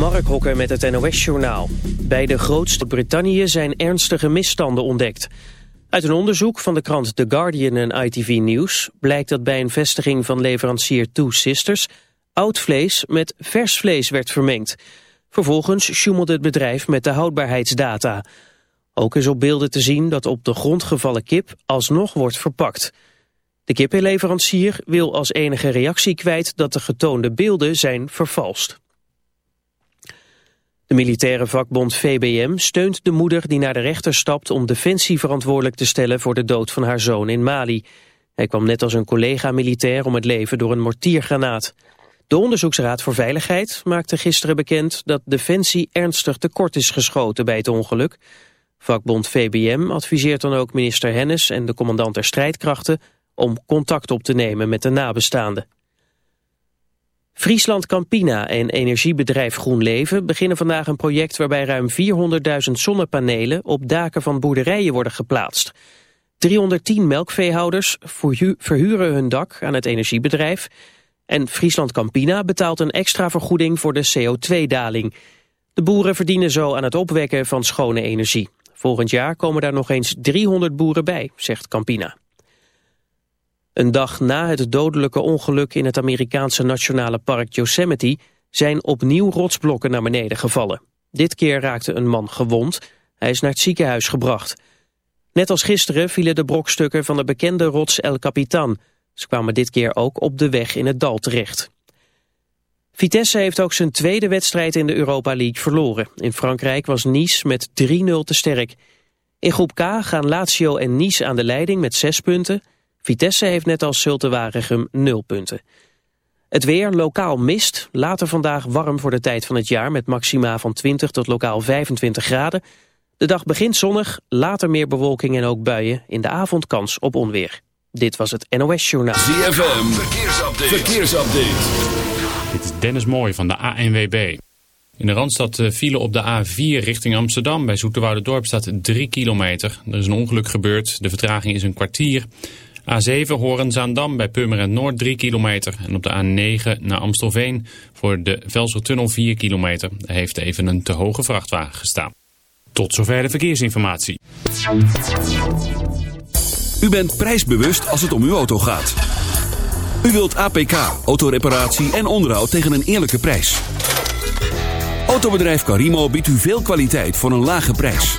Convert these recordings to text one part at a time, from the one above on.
Mark Hokker met het NOS-journaal. Bij de grootste Brittannië zijn ernstige misstanden ontdekt. Uit een onderzoek van de krant The Guardian en ITV News... blijkt dat bij een vestiging van leverancier Two Sisters... oud vlees met vers vlees werd vermengd. Vervolgens sjoemelde het bedrijf met de houdbaarheidsdata. Ook is op beelden te zien dat op de grond gevallen kip alsnog wordt verpakt... De kippenleverancier wil als enige reactie kwijt dat de getoonde beelden zijn vervalst. De militaire vakbond VBM steunt de moeder die naar de rechter stapt om Defensie verantwoordelijk te stellen voor de dood van haar zoon in Mali. Hij kwam net als een collega-militair om het leven door een mortiergranaat. De Onderzoeksraad voor Veiligheid maakte gisteren bekend dat Defensie ernstig tekort is geschoten bij het ongeluk. Vakbond VBM adviseert dan ook minister Hennis en de commandant der strijdkrachten om contact op te nemen met de nabestaanden. Friesland Campina en energiebedrijf GroenLeven beginnen vandaag een project waarbij ruim 400.000 zonnepanelen op daken van boerderijen worden geplaatst. 310 melkveehouders verhuren hun dak aan het energiebedrijf en Friesland Campina betaalt een extra vergoeding voor de CO2-daling. De boeren verdienen zo aan het opwekken van schone energie. Volgend jaar komen daar nog eens 300 boeren bij, zegt Campina. Een dag na het dodelijke ongeluk in het Amerikaanse nationale park Yosemite zijn opnieuw rotsblokken naar beneden gevallen. Dit keer raakte een man gewond. Hij is naar het ziekenhuis gebracht. Net als gisteren vielen de brokstukken van de bekende rots El Capitan. Ze kwamen dit keer ook op de weg in het dal terecht. Vitesse heeft ook zijn tweede wedstrijd in de Europa League verloren. In Frankrijk was Nice met 3-0 te sterk. In groep K gaan Lazio en Nice aan de leiding met 6 punten... Vitesse heeft net als Zulte Waregem 0 punten. Het weer, lokaal mist, later vandaag warm voor de tijd van het jaar... met maxima van 20 tot lokaal 25 graden. De dag begint zonnig, later meer bewolking en ook buien. In de avond kans op onweer. Dit was het NOS Journaal. ZFM, verkeersupdate. verkeersupdate. Dit is Dennis Mooij van de ANWB. In de Randstad vielen op de A4 richting Amsterdam. Bij Dorp staat 3 kilometer. Er is een ongeluk gebeurd. De vertraging is een kwartier. A7 Horen-Zaandam bij Purmerend Noord 3 kilometer. En op de A9 naar Amstelveen voor de Velsertunnel 4 kilometer. Er heeft even een te hoge vrachtwagen gestaan. Tot zover de verkeersinformatie. U bent prijsbewust als het om uw auto gaat. U wilt APK, autoreparatie en onderhoud tegen een eerlijke prijs. Autobedrijf Carimo biedt u veel kwaliteit voor een lage prijs.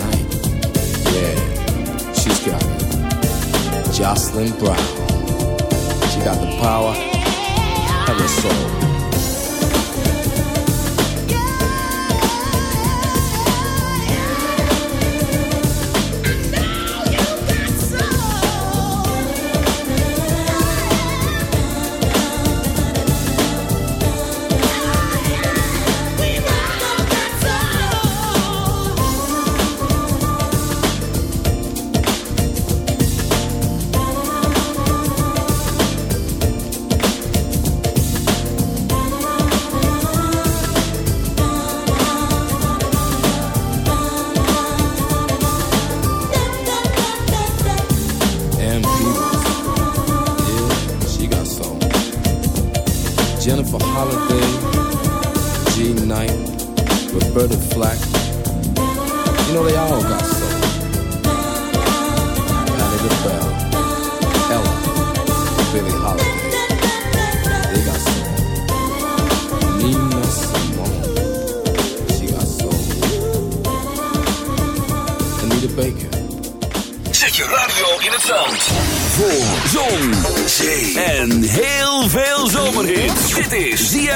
Jocelyn Brown, she got the power and the soul.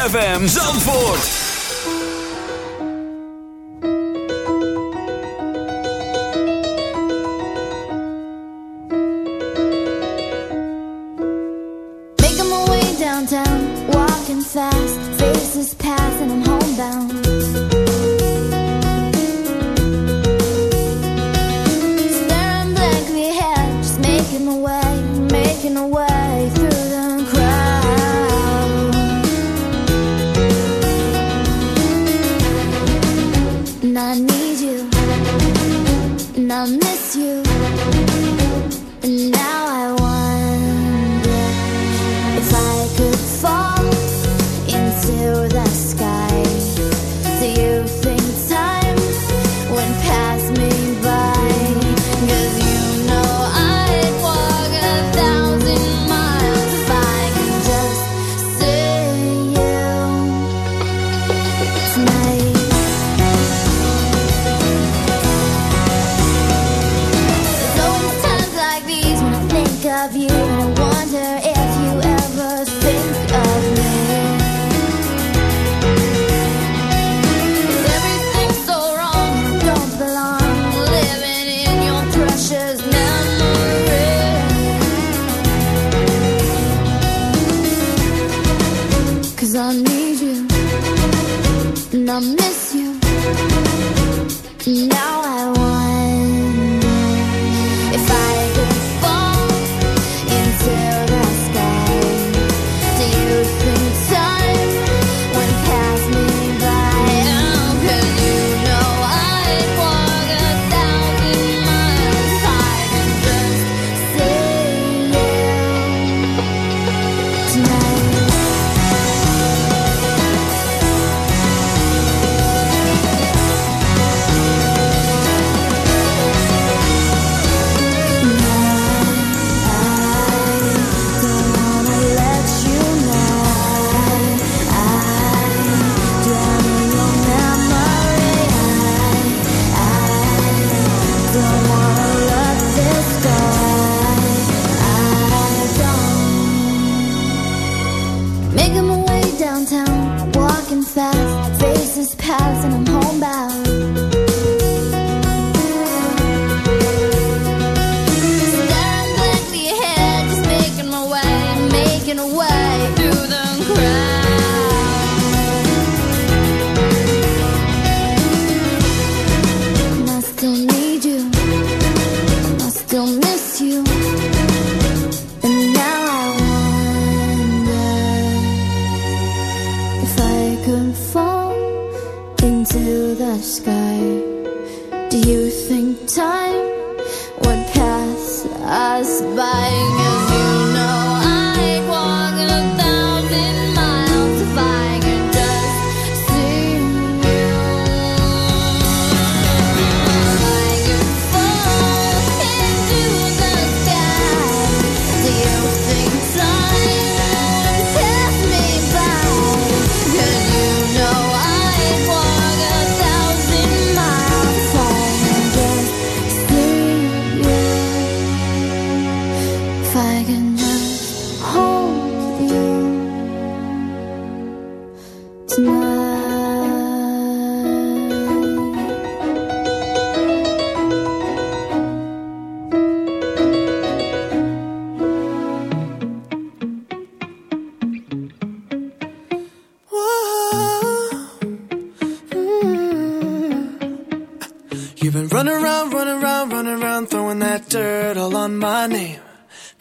ZFM Zandvoort. fast, faces pass, and I'm homebound.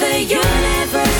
the universe.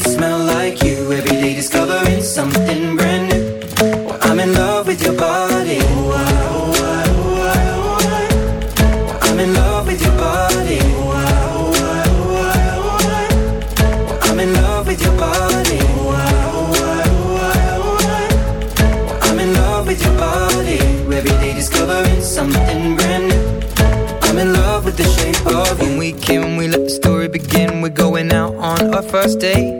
smell like you. Every day discovering something brand new. Well, I'm in love with your body. Oh, I, oh, I, oh, I, oh, I. Well, I'm in love with your body. Oh, I, oh, I, oh, I, oh, I. Well, I'm in love with your body. Oh, I, oh, I, oh, I, oh, I. Well, I'm in love with your body. Every day discovering something brand new. I'm in love with the shape of you. When we came, we let the story begin. We're going out on our first date.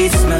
she just smells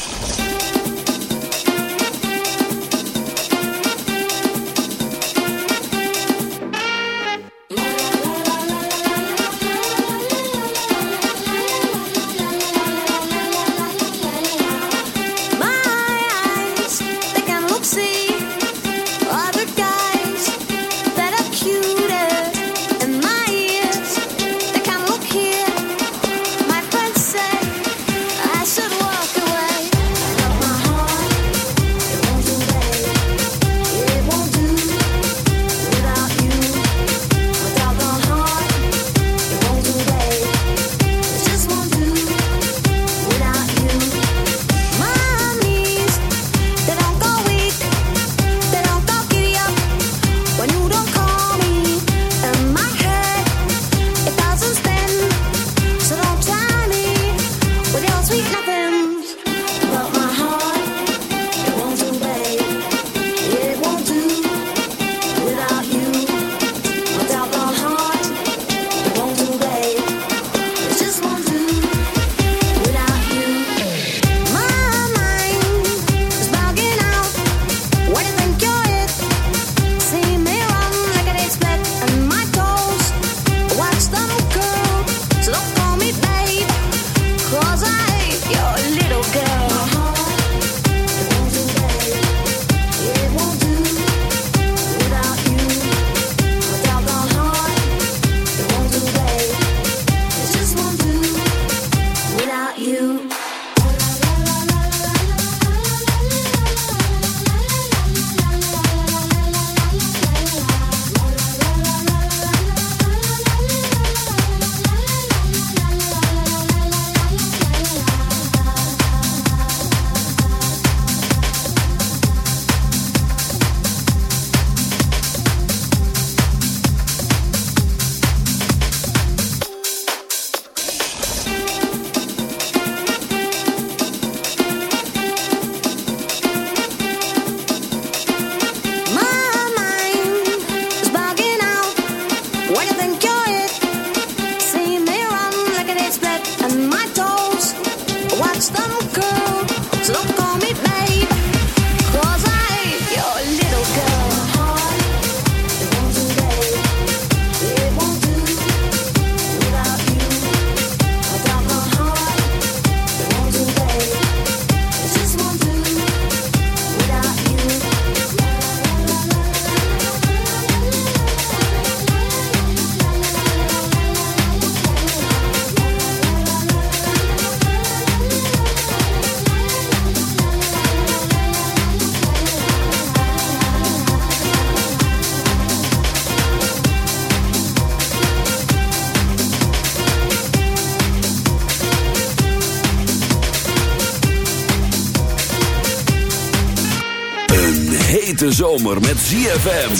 hete zomer met ZFM.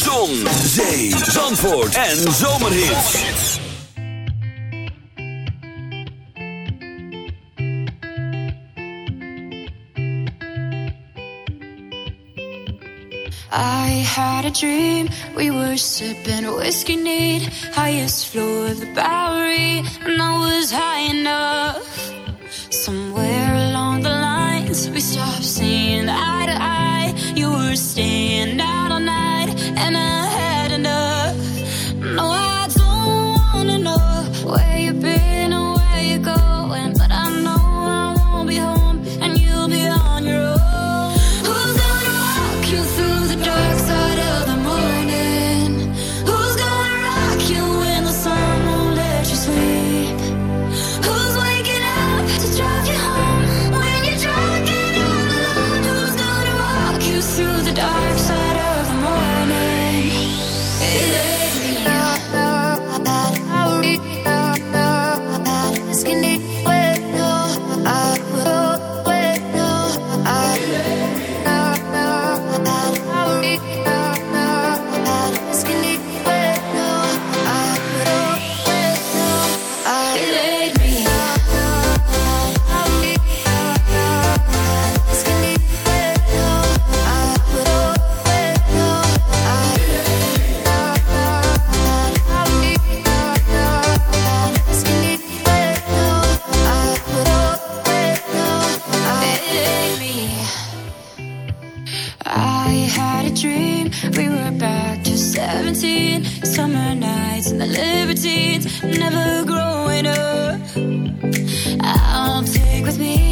Zon, zee, zandvoort en zomerhit. I had a dream, we were sipping whiskey neat Highest floor of the Bowery, and I was high enough Some I'll take with me.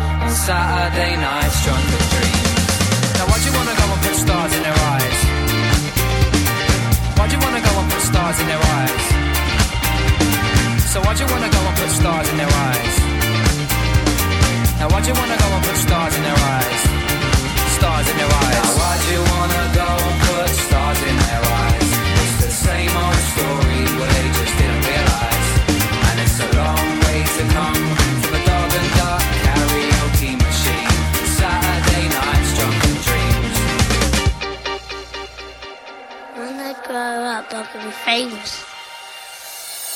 Saturday nights drunken dreams. Now why'd you wanna go and put stars in their eyes? Why'd you wanna go and put stars in their eyes? So why'd you wanna go and put stars in their eyes? Now why'd you wanna go and put stars in their eyes? Stars in their eyes. Now why'd you wanna go and put stars in their eyes? It's the same old story, well they just didn't about Dog and be famous.